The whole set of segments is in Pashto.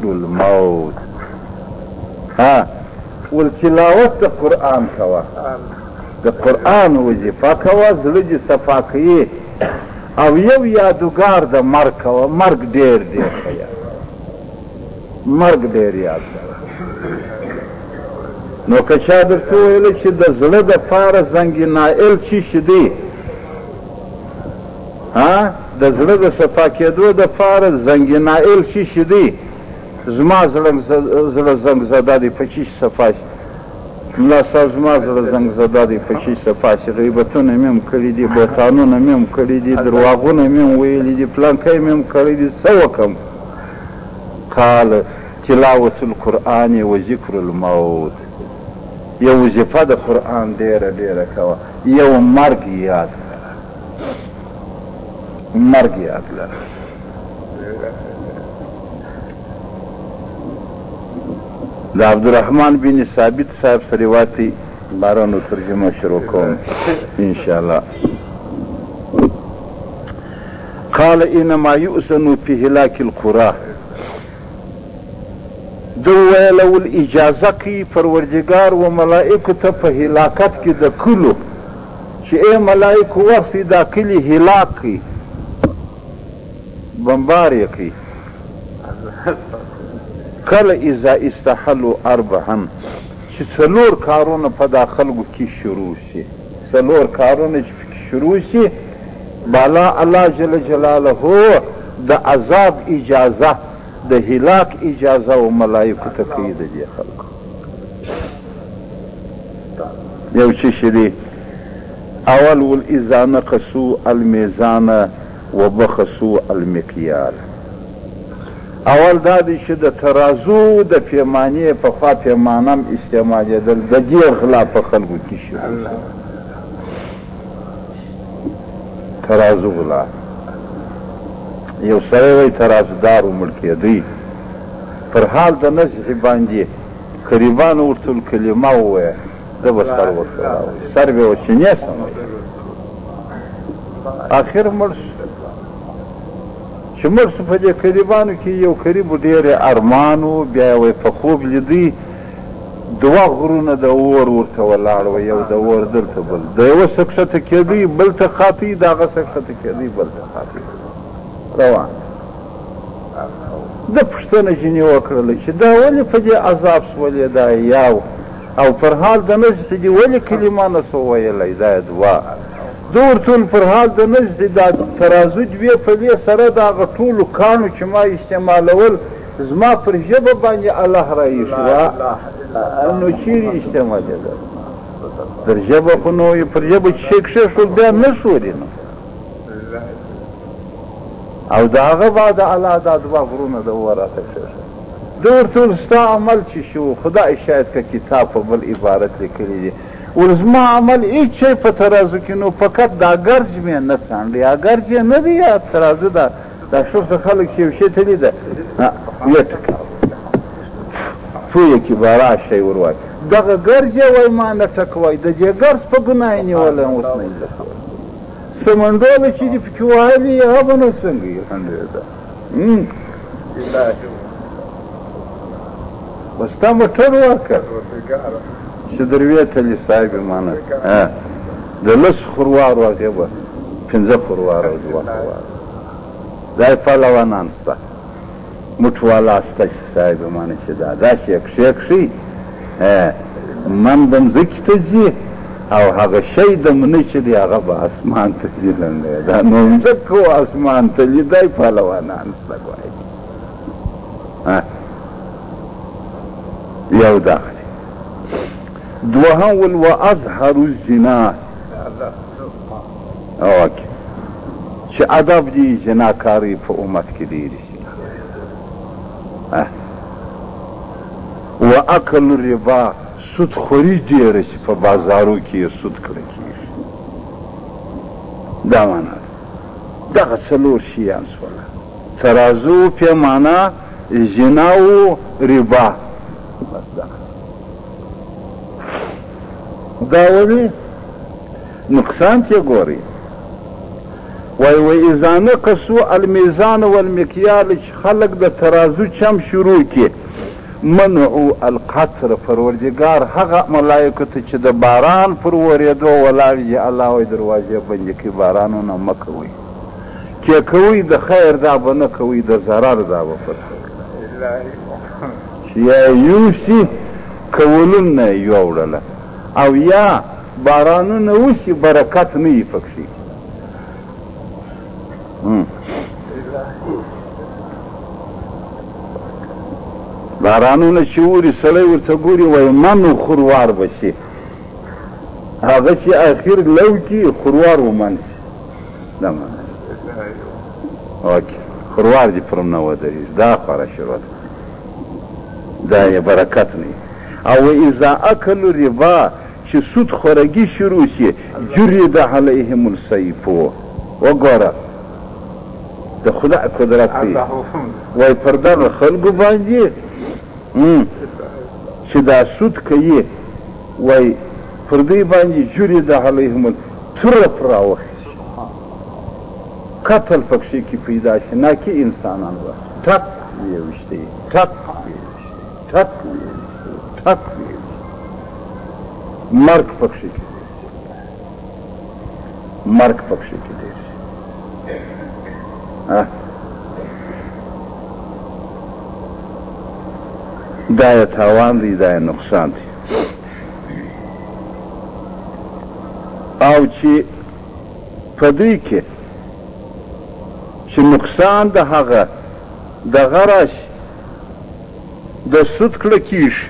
ذکر الموت ها ول تلاوت د قران کوه د قران وظیفه کوه زړه دې صفا کوي او یو یادګار د مرګ کوه مرګ ډیر دی خیا مرګ ډیر یاد نو که چا درته ویل چې د زړه د فار زنګ نائل چی شدی ها د زړه د صفا کیدو د پاره زنګنائل چی شی دی زما زړه زنګ زده دی په چی صفا شی ملا صاحب زما زړه زنګ زده دی په چی صفا شی غیبتونه میم کړی دی بوتانونه میم کړی دی درواغونه میم ویلی دی پلانکای میم کړی دی سوکم قال تلاوت القرآن و ذکر الموت یو وظیفه د قرآن ډیره ډیره کوه یو مرګ یاد مرګ یاد لره د عبدالرحمن بن ثابت صاحب سره روایت دی بارانو ترجمه شروع کوم ان شاء الله قال انما يؤذن في هلاك القرى د ویل ول اجازه کی پروردگار و ملائکه ته په هلاکت کې د کلو چی ای ملائکو وختی دا کلی هلاک کړی بمبار یې کړی کله اذا استحلو اربعا چی څلور کارونه په دا خلکو کی شروع سی څلور کارونه چی پکی شروع سی بالا الله جل جلاله د عذاب اجازه د هلاک اجازه او ملائکو ته کوي د دې خلکو یو چشی دی اول ول ایزانه قصو المیزانه و بخصو المکیال اول دا دی چې د ترازو د پیمانې په خوا پیمانه هم استعمالېدل د دې غلا په خلکو کې شي ترازو غلا یو سړی وایي ترازدار ومړ کېدی پر حال د نزح باندي قریبانو ورتل کلمه وویه ده به سر وښوراوه سر به وچنې سم اخر مړ شو چې مړ شو په دې قریبانو کې یو قریب ډېر ارمان و بیا یې په خوب لیدی دوه غرونه د اور ورته ولاړ و یو د اور دلته بل د یوه څه کښته کېدی بل ته خاتی د هغه څه کښته کېدی بل ته خاتی روان ده پوښتنه جنې وکړله چې دا ولې په دې عذاب سولې دا یاو او پر حال د نزح دې ولې کلمه نه سو ویلی دا دوا ده ورتول پر حال د نزح دا ترازو دوې پلې سره د هغه ټولو کاڼو چې ما استعمالول زما پر ژبه باندې الله رایش وا نو چیرې استعمالېده در ژبه خو نو پر ژبه چې شي کښېښول بیا نه شوري نو او د هغه بعد الله دا دوه غرونه د ووه راته کښېښول ده ورته ویل ستا عمل چې شي و خدای شاید که کتاب په بل عبارت لیکلی دی ول زما عمل هیڅ شی په ترازو کې نو فقط دا ګرج مې نه څانډي یا ګرج یې نه دی یا ترازو دا دا شوخ خلک چې یو شی تلي ده یې ټکاو پوهه کې به راشی وروای دغه ګرج یې وای ما نه ټکوای د دې ګرج په ګناه یې نیولی اوس نه یې څه منډول چې دې پکې وهلي هغه به نو څنګه یې خندېده بس تا موټر ورکړ چې دروې تلي صاحب یې منه د لس خروارو هغې به پنځه خرواره او دوه خرواره دا یې پهلوانان سته موټ والا سته چې صاحب مانه چې دا داسې کښې کښې من د مځکې ته ځي او هغه شی د منه چې دی هغه به اسمان ته ځي لنډی دا نو مځکه او اسمان ته ځي دای پهلوانان سته ګوایي یو دا دوهم ول واظهر الزنا او اکي چې ادب دي زناکاري په امت کې ډېرې شي و اکل ربا سود خوري ډېره شي په بازارو کې یې سود کړی کېږي دا معنا ده دغه څلور شیان سوله ترازو پیمانه زنا و ربا بس دغه دا ولې نقصان تې ګوري وای و اذا نقصو المیزان والمکیال چې خلک د ترازو چم شروع کې منعو القطر پروردګار هغه ملائکه ته چې د باران پر ورېدو ولاړ دي الله وایي دروازې بندې کړي بارانونه مه کوئ چې کوي د خیر دا به نه کوي د ضرر دا به پر چې یا یوسي کولون نه یې یوړله او یا بارانونه وشي برکت نه وي پکښې بارانونه چې اوري سړی ورته ګوري وایي من و خروار به شي هغه چې اخر لو کي خروار ومن شي دا معنا اوکې خروار دې پر نه ودرېږي دا خوره شروع دا یې برکت نه او اذا اکلو ربا چې سود خورګي شروع شي جرد علیهم السیف وګوره د خدای قدرت دی وای پر دغه خلکو باندې چې دا سود کوي وای پر دوی باندې جرد علیهم توره پر راوخي قتل پکښې کې پیدا شي ناکي انسانان به ټپ یې وشتي ټپ ټک ویل ټک ویل مرګ پکښې کې ډېر شي مرګ پکښې کې ډېر شي دا یې تاوان دی دا یې نقصان دی او چې په دوی کې چې نقصان د هغه دغه راشي د سود کړه کیږي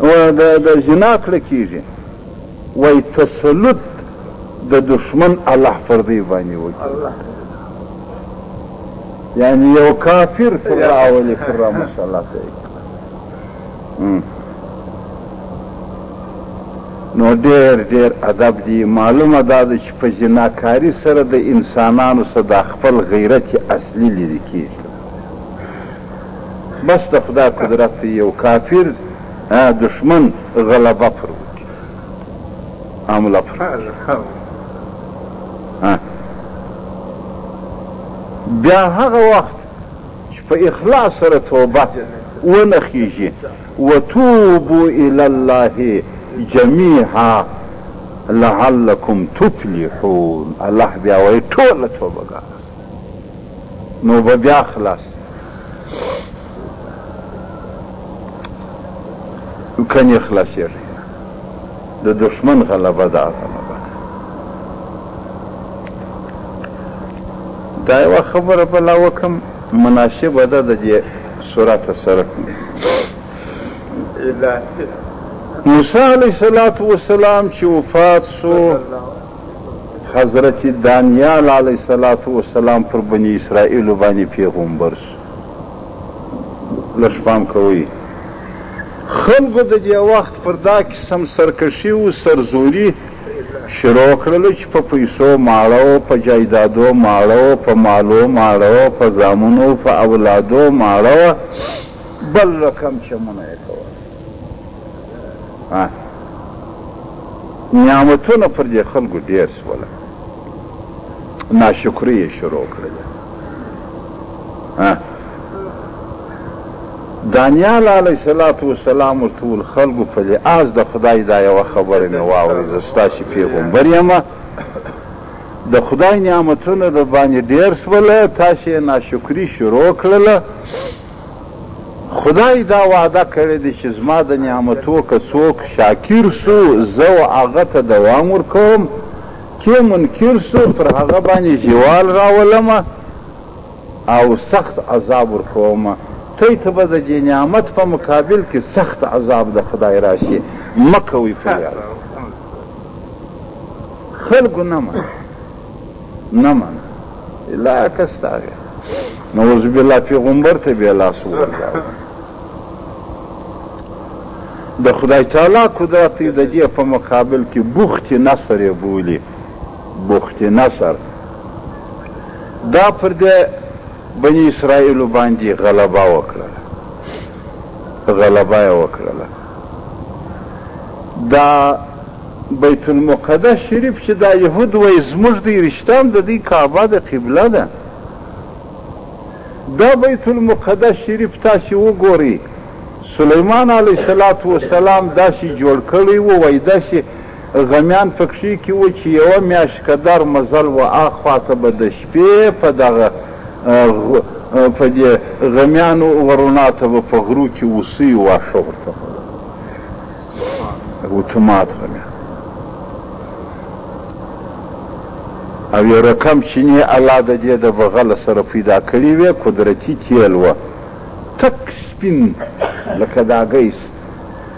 او د د زنا کړه کیږي وای تسلط د دشمن الله پر دی باندې وکړي یعنی یو کافر پر راولي پر را مسلط نو ډیر ډیر ادب دی معلومه دا ده چې په جناکاری سره د انسانانو سره د خپل غیرت اصلي لري کیږي بس د خدای قدرت دی یو کافر دښمن غلبه پر وکړي حمله پر بیا هغه وخت چې په اخلاص سره توبه ونه خیږي وتوبو الی الله جميعا لعلکم تفلحون الله بیا وایي ټوله توبه ګان نو به بیا خلاص کنی خلاصیږي د دشمن غلبه ده غلبه ده دا یوه خبره بلا وکم مناسبه ده د دې سورت سره موسی علیه السلام چې وفات سو حضرت دانیال علیه الصلوة والسلام پر بنی اسرائیلو باندې پیغمبر سو. لږ پام کوئ! خلګو د دې وخت پر دا قسم سرکښي او سرزوري شروع کړله چي په پیسو ماړه وه، په جایدادو ماړه وه، په مالو ماړه وه، په زامنو او په اولادو ماړه وه، بل رقم چمونه یې کول. نعمتونه پر دې خلکو ډېر شول ناشکري یې شروع کړل دانیال علیه صلات وسلام ورته وویل خلکو په لحاظ د خدای دا یوه خبره مې واورئ زه ستاسې پیغمبر یم د خدای نعمتونه د باندې ډېر شول تاسې ناشکري شروع کړله خدای دا وعده کړې دي چې زما د نعمتو که څوک شاکر سو زه و هغه ته دوام ورکوم که منکر سو پر هغه باندې زوال راولم او سخت عذاب ورکوم تی ته به د دې نعمت په مقابل کې سخت عذاب د خدای راشي مه کوئ په یاد خلکو نه منه نه منه الا کستاغه نوز بالله پیغمبر ته به لاس ورځاو د خدای تعالی قدرت د دې په مقابل کې بوخت نصر یې بولی بوخت نصر دا پر دې بنی اسرائیل باندې غلبه وکړه غلبه یې وکړه دا بیت المقدس شریف چې دا یهود وایي زموږ دی رشته هم د دوی کعبه ده قبله ده دا بیت المقدس شریف تاسو وګورئ سلیمان علیه السلام داسې جوړ کړی و وای داسې غمیان پکښې کې وو چې یوه میاشت قدر مزل و آخوا ته به د شپې په دغه په دې غمیانو ورونا ته به په غرو کې اوسیو واښه ورته خوړل اتومات غمیان او یو رقم چینې الله د دې د بغل سره پیدا کړی وې قدرتي تیل و تک سپین لکه داګیس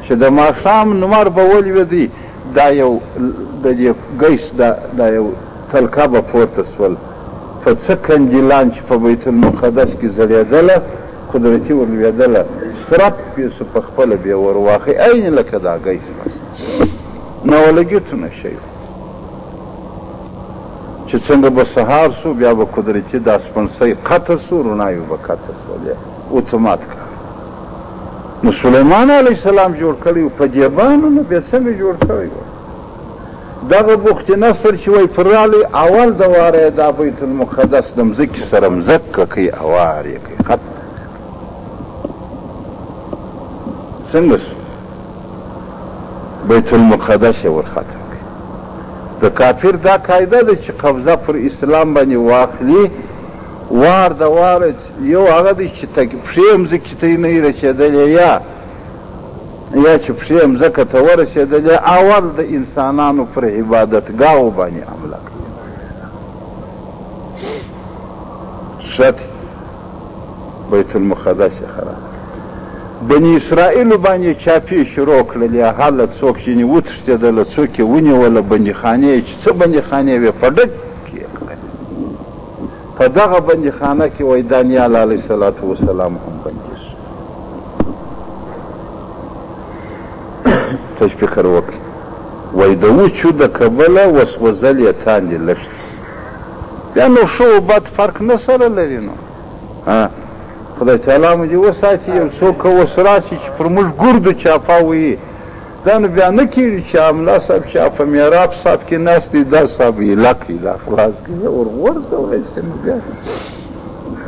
چې د ماښام نمر به ولوېدی، دا یو د دې ګیس دا یو تلکه به پورته شول، په څه قندیلان چې په بیت المقدس کې ځلېدله، قدرتي ور لوېدله، سرپ یې شو، په خپله بیا ور واخی، عین لکه دا ګیس بس نولګیتو نه شی و. چې څنګه به سهار شو، بیا به قدرتي دا سپڼسی قطع شو، رڼاوې به قطع شولې. اتومات کړ نو سليمان عليه السلام جوړ کړی په جيبانو نه به څنګه جوړ کړی و دغه بوخت نصر چې وای پرالی اول د واره د بیت المقدس د مزکی سره مزک کوي اوار یې کوي خط څنګه بیت المقدس یې ورخطه د کافر دا قاعده ده چې قبضه پر اسلام باندې واخلي وار د واره یو هغه دی چې تګ پښې یې مځکې ته نه وي رسېدلې یا یا چې پښې یې مځکه ته ورسېدلې اول د انسانانو پر عبادتګاو باندې حمله کوي شت بیت المقدس یې خراب بني اسرائیلو باندې چاپې شروع کړلې هله څوک چې یې وتښتېدله څوک یې ونیوله بندیخانې یې چې څه بندیخانې وې په ډک په دغه بندي خانه کې وای دانیال علیه صلات وسلام هم بندي شو تش فکر وکړي وای د وچو د کبله وسوځل یې تاندې لښتي بیا نو ښه و بد فرق نه سره لري نو ها خدای تعالی مو دې وساتي یو څوک اوس راشي چې پر موږ ګردو چاپه وي دا نو بیا نه کېږي چې املا صاحب چې په میراب صاحب کې ناست دی دا صاحب یې لکې دا خلاص کړي ورغورځولی شي نو بیا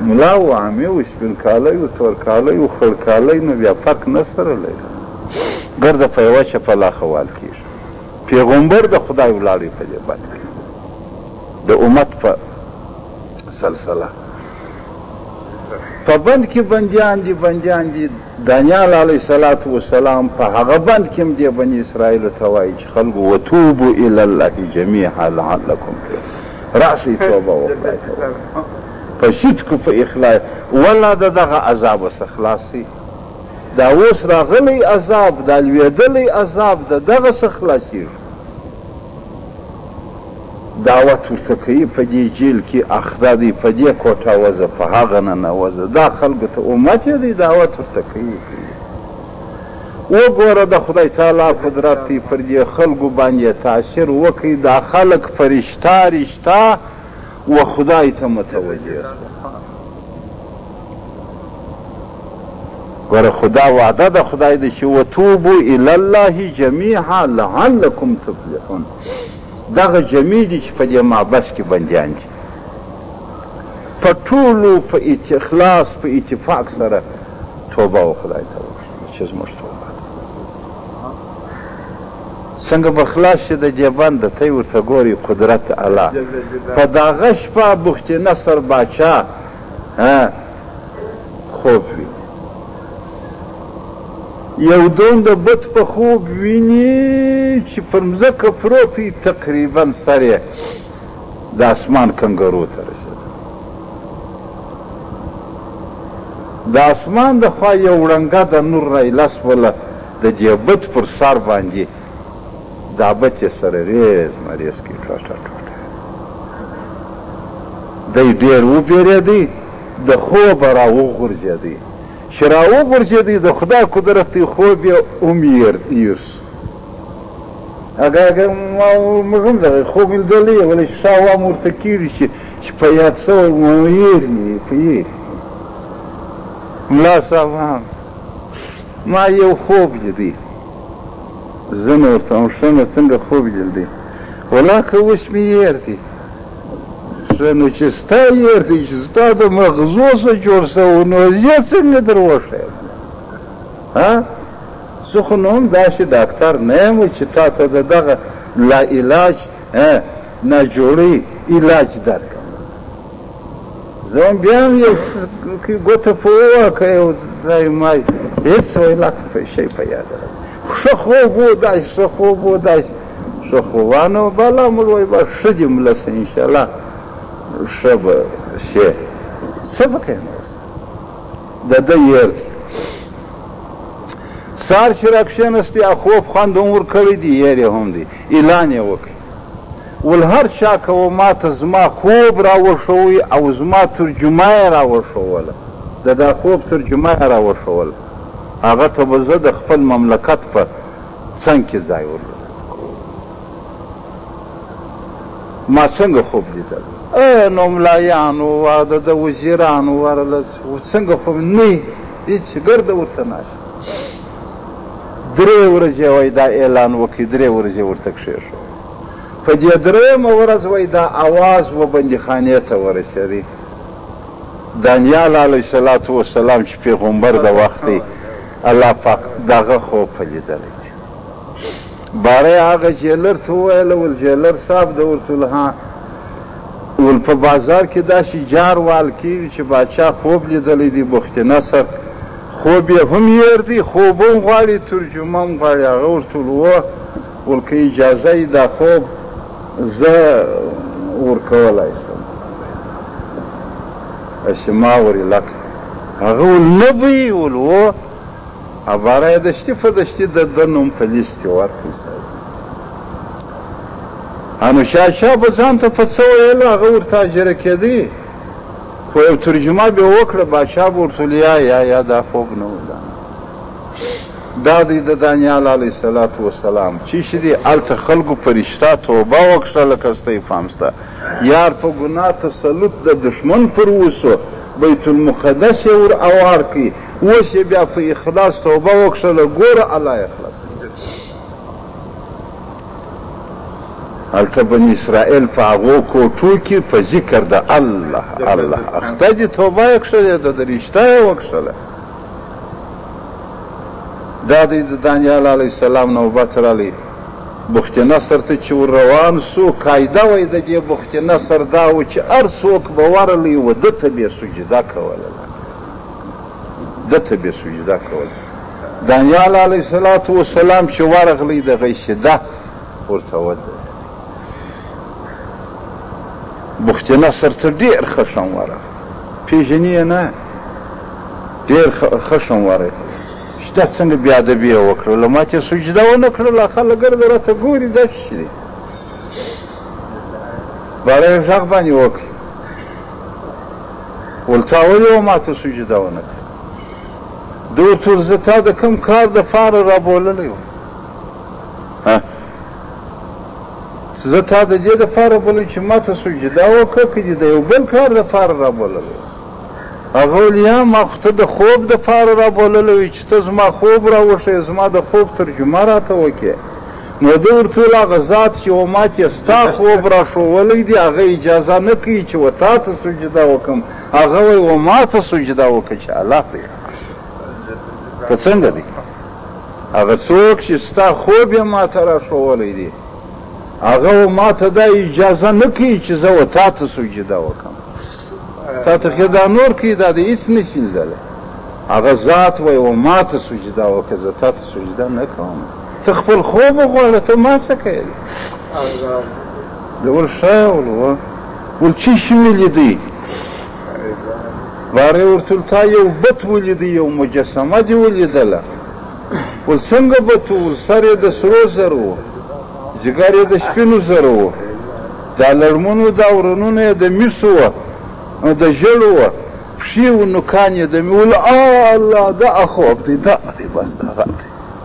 ملا و عامې و سپین کالی و تور کالی و خړ کالی نو بیا فرق نه سره لري ګرده په یوه چپه لا خوال کېږي پیغمبر د خدای ولاړې په دې بد کړي د امت په سلسله په بند کې بندیان دي بندیان دي دانیال علیه الصلوة والسلام په هغه بند کې هم دې بني اسرائیلو ته وایي چې خلکو وتوبو الی الله جميعا لعلکم راسئ توبه وکړئ په صدق په اخلاص ولا د دغه عذاب څخه خلاص شي دا اوس راغلی عذاب دا لویدلی عذاب د دغه څخه خلاصیږي دعوت ورته کوي په دې جیل کې اخدا دی په دې کوټه وزه په هغه نه نه وزه دا خلکو ته امت یې دی دعوت ورته کوي وګوره د خدای تعالی قدرت دی پر دې خلکو باندې تاثیر وکړي دا خلک فرشته رشته و خدای ته متوجه سو ګوره خدا وعده د خدای د چې وتوبو الی الله جميعا لعلکم تفلحون دغه جميع دي چې په دې معبس کې بندیان دي په ټولو په اخلاص په اتفاق سره توبه و خدای ته وکړي چې زموږ توبه څنګه به خلاص شي د جې بند ته ورته ګوري قدرت الله په داغه شپه بخت نصر باچا خوب ویني یو دون د بت په خوب ویني چې پر مزکه پروت تقریبا سره د اسمان کنګرو ته رسید د اسمان د خوا یو وړنګه د نور رای لاس ولا د جیبت پر سر باندی دابت یې سره ریز مریز کی ټوټه ټوټه دی ډیر وبیریدی د خوبه را وغورځیدی چې را وغورځیدی د خدای قدرت دی خوب یې هم ییر سو اګه اګه موږ هم دغه خوب لیدلی ولی چې شا وام ورته کیږي چې چې په یاد سوی مو ییر په ییر ملا صاحب ما یو خوب لیدی زه نو ورته هم ښه نو څنګه خوب لیدی ولاکه اوس مې یېر دی ښه نو چې ستا یېر دی چې ستا د مغزو څه جوړ سوی نو زه څنګه در وښیم ها زه خو نو هم داسې ډاکټر نه یم چې تا ته د دغه لا علاج ناجوړۍ علاج درکړم زوم بیا هم یو کې ګوته په وواکه یو ځای ما هېڅ وایي لا په شی په یاد راځي ښه خوب و داسې ښه خوب و داسې ښه خوبانه و بالا موږ وایي به ښه دې مله سه انشاءالله ښه به سې څه پکې نه د ده یېر کې سهار چې راکښېنستې خوب خوند هم ورکړی دی یېر یې هم دی اعلان یې وکړي ول هر چا که و ما ته زما خوب را وښوی او زما ترجمه یې را وښوله د دا خوب ترجمه یې را وښوله هغه ته به زه د خپل مملکت په څنګ کې ځای ورکړم ما څنګه خوب لیدل نو ملایانو واده د وزیرانو ورله څنګه خوب نه هیڅ ګرده ورته ناست درې ورځې وای دا اعلان وکړي درې ورځې ورته کښېښو په دې درېیمه ورځ وای دا اواز و بندیخانې ته ورسېدی دانیال علیه صلات وسلام چې پیغمبر د وخت دی الله پاک دغه خوب په لیدلی چې باره هغه جیلر ته وویل ول جیلر صاحب د ورته ول ها ول په بازار کې داسې جار وال کېږي چې باچا خوب لیدلی دی بخت نصر خوب یې هم هېر دی، خوب هم غواړي، ترجمه هم غواړي، هغه ورته وویل، ویل که اجازه وي دا خوب زه ورکولای شم، هسې ما ورې لکه هغه ویل نه بوی ویل و عباره یې دشتي په دشتي د ده نوم په لیست کې ورکړي صاحب انوشاه شاه به ځان ته په څه ویل هغه ورته اجره کېدی خو یو ترجمه به وکړه باچا بورتولیا یا یا دا خوب نه ودانه دا دی د دانیال علیه صلات وسلام چې شې دی الته خلکو پرشتہ توبه وکړه لکه ستې فامسته یار په ګناه تسلط د دشمن پر وسو بیت المقدس ور اوار کی اوس بیا په اخلاص توبه وکړه ګور الله اخلاص هلته بنی اسرائیل په هغو کوټو کې په ذکر د الله الله اخته دي توبه یې کښلې ده د رشته یې وکښله دا دی د دانیال علیه السلام نوبت رالی بخت نصر ته چې ور روان سو قاعده وای د دې بخت نصر دا و چې هر څوک به ورلی و ده ته به سجده کوله ده ته به سجده کوله دانیال علیه الصلاة والسلام چې ورغلی د غی شده ورته ودرېد بخت نصر ته ډېر خشم ورغی پېژني یې نه ډېر خشم ورغی دا څنګه بې ادبي یې وکړله ما چې سجده ونه کړله خلک ګرده راته ګوري دا څه دي باره یې غږ باندې وکړ ولتا ولې و ما ته سجده ونه کړه ده ورته وویل زه تا د کوم کار دپاره رابوللی وم زه تا د دې دپاره بولم چې ما ته سجده وکړه که دې د یو بل کار دپاره رابوللی هغه ویل یا ما خو ته د خوب دپاره رابوللی وي چې ته زما خوب راوښیې زما د خوب ترجمه راته وکړې نو ده ورته ویل هغه ذات چې و ما ته ستا خوب راښوولی دی هغه اجازه نه کوي چې و تا ته سجده وکړم هغه وای و ما ته سجده وکړه چې الله په که څنګه دی هغه څوک چې ستا خوب یې ما ته راښوولی دی هغه و ما ته دا اجازه نه کوي چې زه و تا ته سجده وکړم تا ته خې دا نور کوي دا د هېڅ نه شي لیدلی هغه ذات وای و ما ته سجده وکړه زه تا ته سجده نه کوم ته خپل خوب وغواړه ته ما څه کوې دول شاول و ول چی شوی لیدی باره ورتل تا یو بت ولیدی یو مجسمه دی ولیدله ول څنګه بت ول سر یې د سرو زرو و جګر یې د سپینو زرو و دا لړمونو دا ورنونه یې د میسو و او د ژړو و پښې و نوکان یې د میول الله دا اخوب دی دا دی بس هغه دی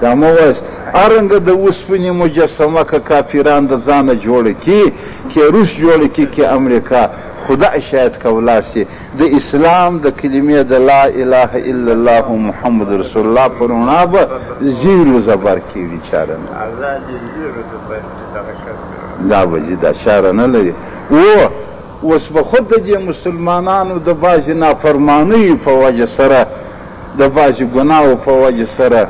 دا مه وایاست ارنګه د اوسپنې مجسمه که کافران د ځانه جوړه کړي که روس جوړه کړي که امریکا خداء شاهد که ولاړ شي د اسلام د کلمې د لا اله الا الله محمد رسول الله په رڼا به زیر و زبر کیږي چاره نه دا به ځي دا چاره نه لري او اوس به خود د دې مسلمانانو د بعضې نافرمانیو په وجه سره د بعضی ګناوو په وجه سره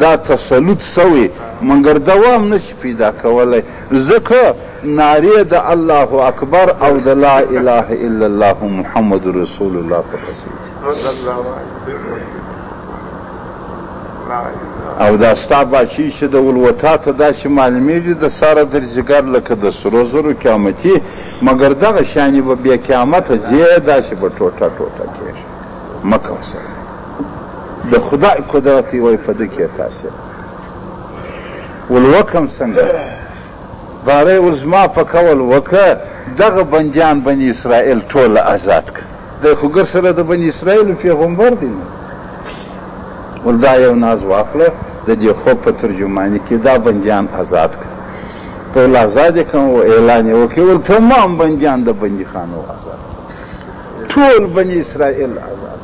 دا تسلط شوی مګر دوام نه شي پیدا کولی ځکه نعرې د الله اکبر او د لا اله الا الله محمد رسول الله په پسې او دا ستا باچی چې د ولوتا ته داسې معلومیږي د ساره در جګر لکه د سرو زرو قیامتي مګر دغه شانې به بیا قیامت ځې داسې به ټوټه ټوټه کېږي مه کوه سړی د خدای قدرت یې وایي په ده کې یې تاثیر ول وکم څنګه باره ول زما په کول وکه دغه بندیان بني اسرائیل ټول آزاد که دی خو ګر سره د بني اسرائیلو پیغمبر دی نو ول دا یو ناز واخله د دې خوب په ترجماني کې دا بندیان آزاد که ته ول آزاد یې کړم او اعلان یې وکړي ول تمام بندیان د بندیخانو آزاد ټول بنی اسرائیل عذاب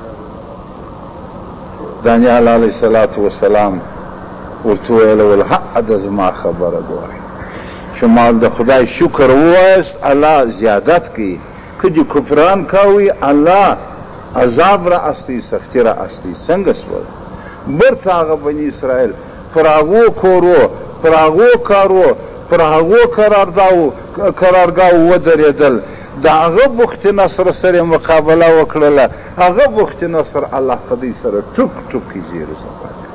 دانیال علیه الصلاة والسلام ورته ویل ول هغه د زما خبره ګوره چې ما د خدای شکر ووایست الله زیادت کوي که دې کفران کاوي الله عذاب را استی سختی را استی څنګه سول برته هغه بنی اسرائیل پر هغو کورو پر هغو کارو پر هغو قرارداو قرارګاو ودرېدل د هغه بخت نصر سره یې مقابله وکړله، هغه بخت نصر الله په دوی سره ټوک ټوکې زېري زده کړې.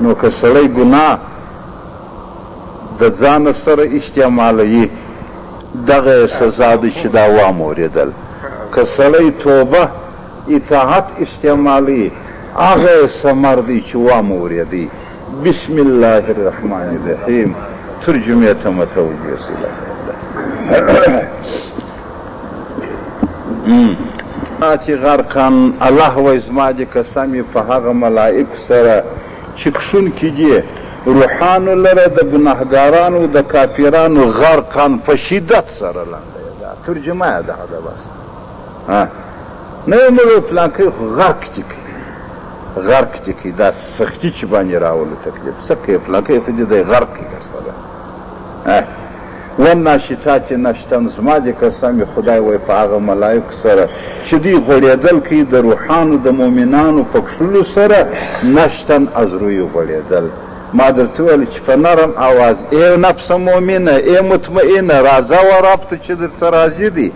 نو که سړی ګناه د ځانه سره استعمالوي، دغه یې سزا ده چې دا وام اورېدل، که سړی توبه، اطاعت، استعمالوي، هغه یې ثمر دی چې وام اورېدی. بسم الله الرحمن الرحیم ترجمه ته متوجه شئ آتی غرقن الله وای زما دې قسم په هغه ملائک سره چې کښون کې دي روحانو لره د ګناهګارانو د کافرانو غرقن په شدت سره لاندې ده ترجمه ده دا بس ها نه یې مړو پلانکی خو غرق دې کوي غرق دې کوي دا سختي چې باندې راولو تکلیف څه کوي پلانکی خو دې دی غرق کوي درسره والناشطات نشتا زما د قسم خدای وای په هغه ملایکو سره چې دوی غوړېدل کوي د روحانو د مؤمنانو په کښلو سره نشتا از روی غوړېدل ما درته ویل چې په نرم اواز ای نفس مؤمنه ای مطمئنه راځه ورب ته چې درته راضي دی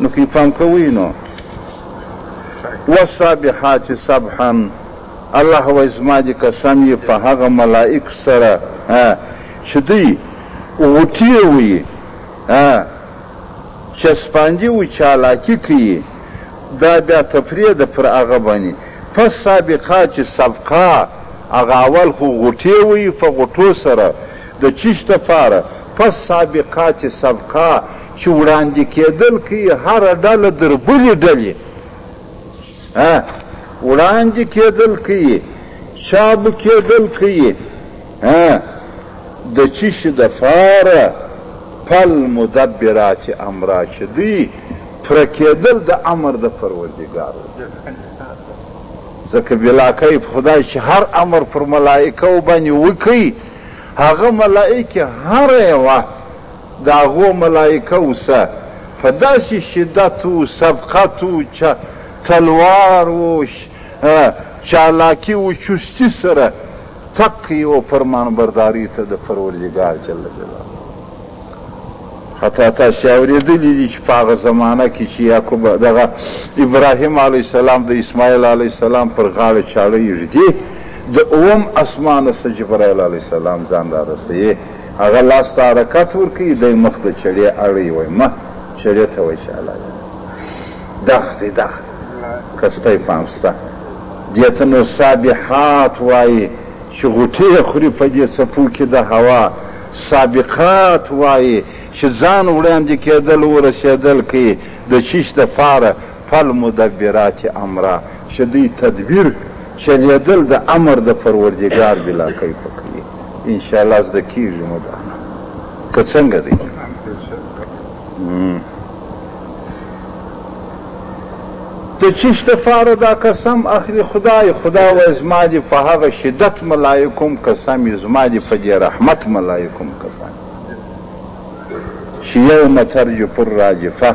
نو که پام کوئ نو والسابحات سبحا الله وایي زما دې قسم یې په هغه ملائک سره چې دوی غوټې وي چسپاندي وي چالاکي کوي دا بیا تفریه ده پر هغه باندې فالسابقات سبقا هغه اول خو غوټې وي په غوټو سره د چیش دپاره فالسابقات سبقا چې وړاندې کېدل کوي هره ډله در بلې ډلې ها وړاندې کېدل کوي چابو کېدل کوي ها د چی شي د فاره پل مدبرات امرا چې دوی پرکېدل د امر د پروردګار ځکه بلاکای په خدای چې هر امر پر ملائکه وبني وکي هغه ملائکه هر یوه د هغو ملائکه وو څه په داسې شدت وو، سبقت وو، تلوار وو، چالاکي وو، چستي سره تګ کوي او فرمانبرداري ته د پروردګار جل جلاله حتی تاسې اورېدلي دي چې په هغه زمانه کې چې یعقوب دغه ابراهیم علیه السلام د اسماعیل علیه السلام پر غاړه چاړه ایږدي د اووم اسمانه څخه جبرائیل علیه السلام ځان رارسوي. هغه لاس ته حرکت ورکوي، دی مخ د چړې اړوي، وايي، مه چړې ته وايي چې الله دې وبخښي، دغه دی، دغه دی، کستی پام شته، دې ته نو سابحات وايي چې غوټې خوري، په دې څپو کې د هوا، سابقات وايي چې ځان وړاندې کېدل، ورسېدل کوي، د چیچ دپاره فالمدبرات امرا چې دوی تدبیر چلیدل د امر د پروردګار بلا کیف کوي ان شاء الله زده کیږي مو دا نه که څنګه دی ته چیش لپاره دا قسم اخلي خدای خدا و زما دي په هغه شدت ملایکوم قسم زما دي په دې رحمت ملایکوم قسم چې یوم ترجف الراجفه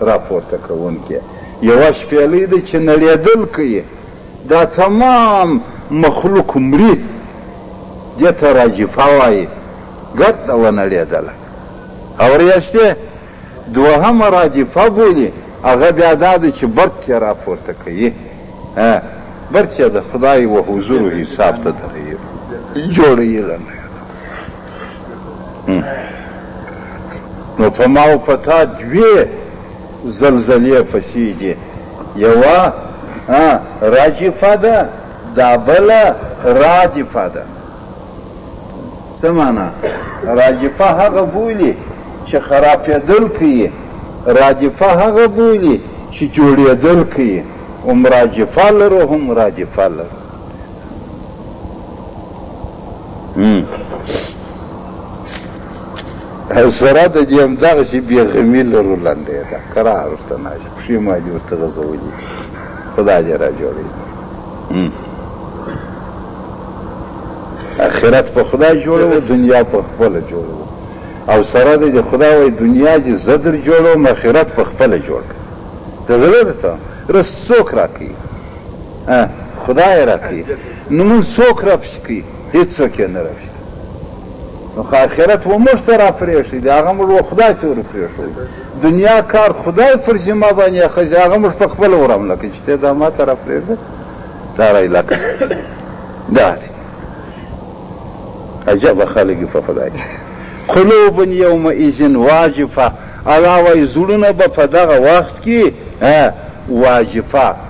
راپورته کوونکې یوه شپېلۍ ده چې نړېدل کوي، دا تمام مخلوق مري، دې ته راجفه وايي، ګرده ونړېدله او رېږدي، دوهمه راجفه بولي، هغه بیا دا ده چې برت یې راپورته کوي، برت یې د خدای و حضور و حساب ته دریږي، جوړوي له نړېدو. نو په ما او په تا دوې زلزلې پسې دي یوه راجفه ده دا بله رادفه ده څه معنا راجفه هغه بولي چې خرابېدل کوي رادفه هغه بولي چې جوړېدل کوي هم راجفه لرو هم رادفه لرو سره د دې هم دغه چې بیا غمی لرو لنډې ده کرار ورته ناش پښې ما دې ورته غځولي خدا دې را جوړې اخرت په خدا جوړو دنیا په خپل جوړو او سره دې خدا وای دنیا دې زدر جوړو مخیرت په خپل جوړ ته زړه ته رس څوک راکې خدای راکړي نو موږ څوک رپش کوي هیڅوک یې نه رپش کوي نو خو آخرت و موږ ته راپرېښي دی هغه موږ و خدای ته ورپرېښوي دنیا کار خدای پر ذمه باندې اخیستي هغه موږ په خپله ورحمله کوي چې ته دا ما ته راپرېږده دا را علاقه دا دی عجبه خلک په خدای قلوب یوم ایزن واجفه الله وایي زړونه به په دغه وخت کې واجفه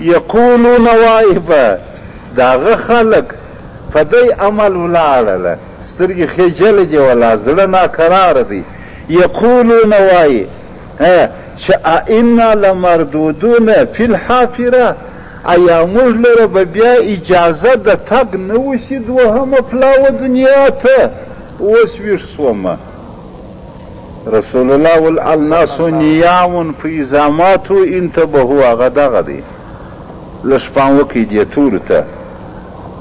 یقولون وایی په داغه خلک په دی عمل ولاړل سترګی خیجلی دی ولا زړه ناکرار دی یقولون وایی چه ائنا لمردودون فی الحافره ایا موږ لره به بیا اجازه د تګ نه وسی دوهمه پلاوه دنیا ته اوس ویښ شوم. رسول الله ول الناس نيام فاذا ماتو انتبهو هغه دغه دی لږ پام وکړئ دې تورو ته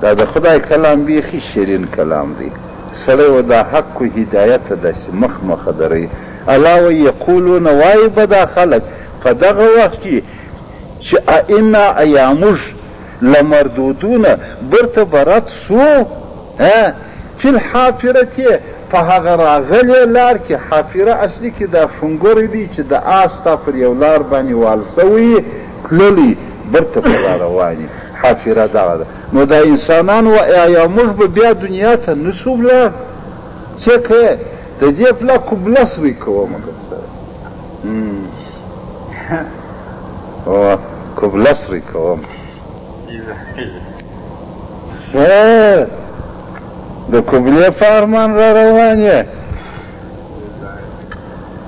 دا د خدای کلام بيخي شيرين کلام دی سړی و دا حق و هدايت ته داسې مخ مخه دروي الا و يقولون وايي به دا خلک په دغه وخت کې چې ائنا ايا موږ لمردودون برته به رد سو ها فی الحافره کې په هغه راغلې لار کې، حافره اصلي کې دا شونګری دی چې د آس ستا پر یو لار باندې وال شوی یې، تللی، برته په را روان یې، حافره دغه ده. نو دا انسانان و آیا موږ به بیا دنیا ته نه شو ولاړ؟ څه که د دې پلا کوبله سوی کوم که سره کوبله سوی کوم. خیر د قبلې په ارمان را روان یې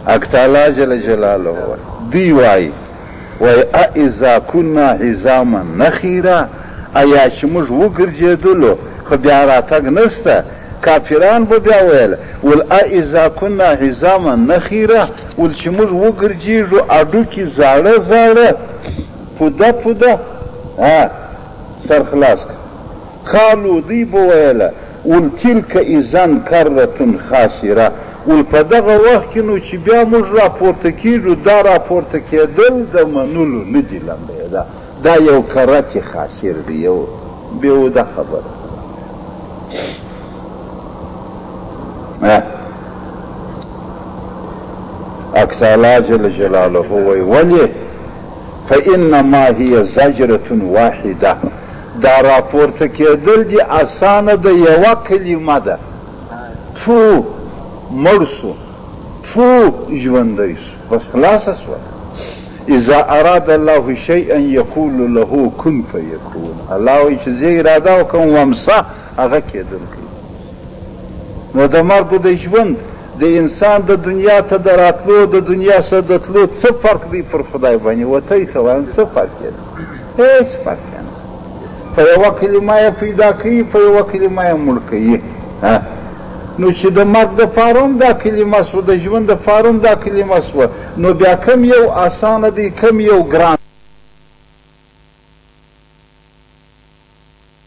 حق تعالی جل جلاله وایي دی وایي وایي اذا کنا عظاما نخیرا ایا چې موږ وګرځېدلو خو بیا راتګ نسته کافران به بیا ویل ول اذا کنا عظاما نخیرا ول چې موږ وګرځېږو اډوکي زاړه زاړه پوده پوده ها سر خلاص که قالو دوی به ویل ول تلک اذا کره خاسره ول په دغه وخت کې نو چې بیا موږ راپورته کیږو دا راپورته کیدل د منلو نه دي لمړی دا دا یو کرت خاسر دی یو بیوده خبره اکتالا جل جلاله وی ولی فانما هی زجرة واحده دا راپورته کیدل دي اسانه ده یوه کلمه ده فو مړ شو فو ژوندی شو بس خلاصه شوه اذا اراد الله شیئا یقول له کن فیکون الله وایي چې زه اراده وکړم ومسه هغه کیدل کوي نو د مرګ او د ژوند د انسان د دنیا ته د راتلو د دنیا سره د تلو څه فرق دی پر خدای باندې وتای ته وایم څه فرق دی هیڅ فرق نه په یوه کلمه یې پیدا کوي په یوه کلمه یې مړ کوي نو چې د مرګ د فارم دا کلمه سو د ژوند د فارم دا کلمه سو نو بیا کم یو اسانه دی کم یو ګران